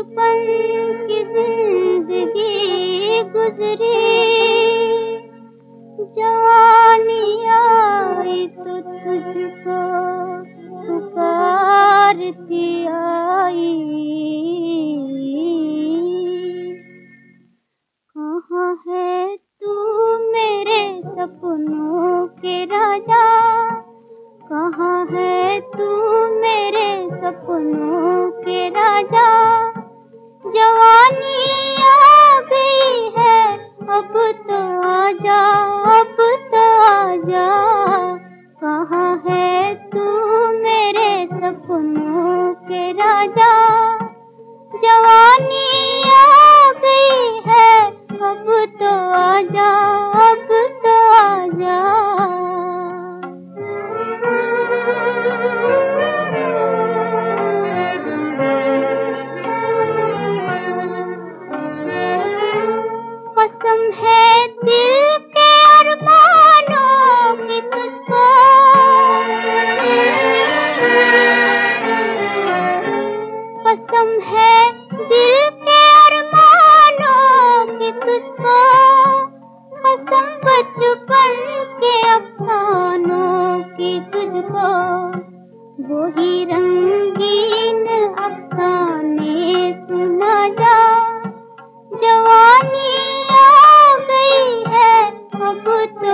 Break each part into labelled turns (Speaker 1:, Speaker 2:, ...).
Speaker 1: बचपन की ज़िंदगी गुजरी जवानी आई तो तुझको पुकारती आई।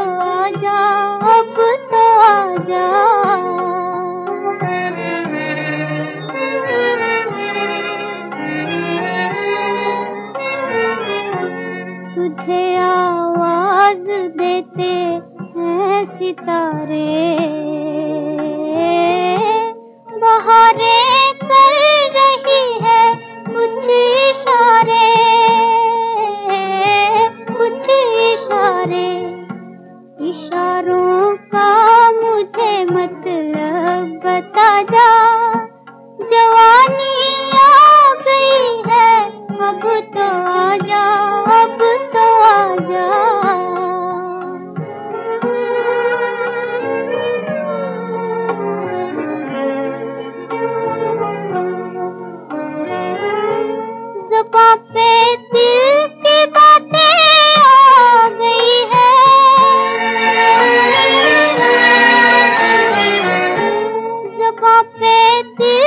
Speaker 1: तो आजा। तुझे आवाज़ देते सितारे। बहारे रही है कुछ इशारे कुछ इशारे। i Papa,